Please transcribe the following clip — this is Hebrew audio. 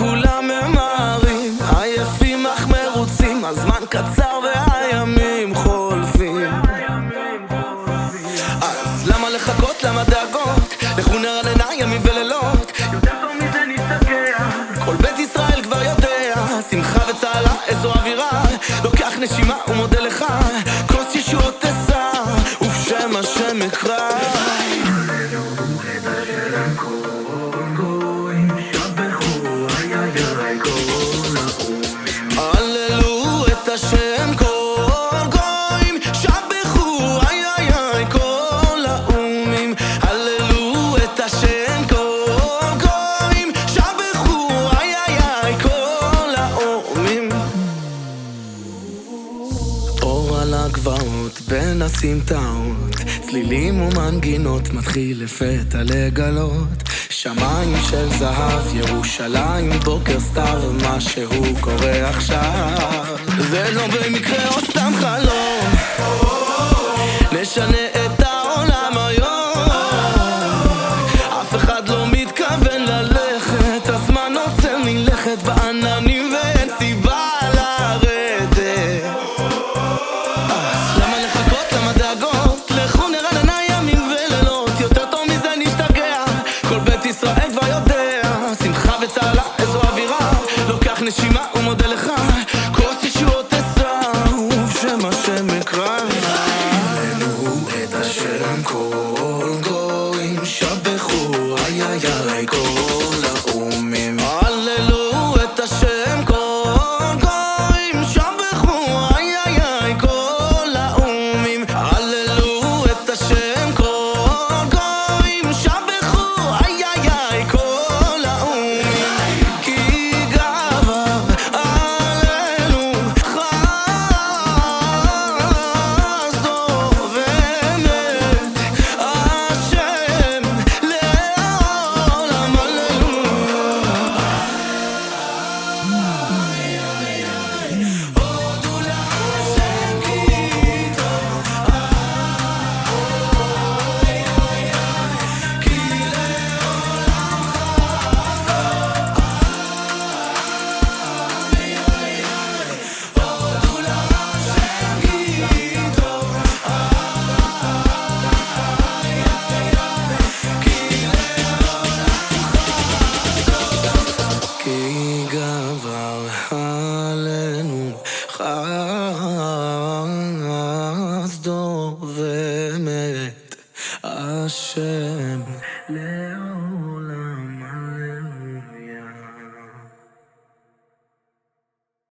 כולם ממהרים? עייפים אך מרוצים הזמן קצר למה לחכות? למה דאגות? לכו נרננה ימים ולילות. יותר טוב מזה נסתכל כל בית ישראל כבר יודע. שמחה וצהלה איזו אווירה. לוקח נשימה ומודה לך. כוס ישועות תסע ובשם השם אקרא על הגבעות בין הסמטאות צלילים ומנגינות מתחיל לפתע לגלות. שמיים של זהב, ירושלים, בוקר סתיו, משהו קורה עכשיו. זה לא במקרה או סתם חלום. נשנה כל בית ישראל כבר יודע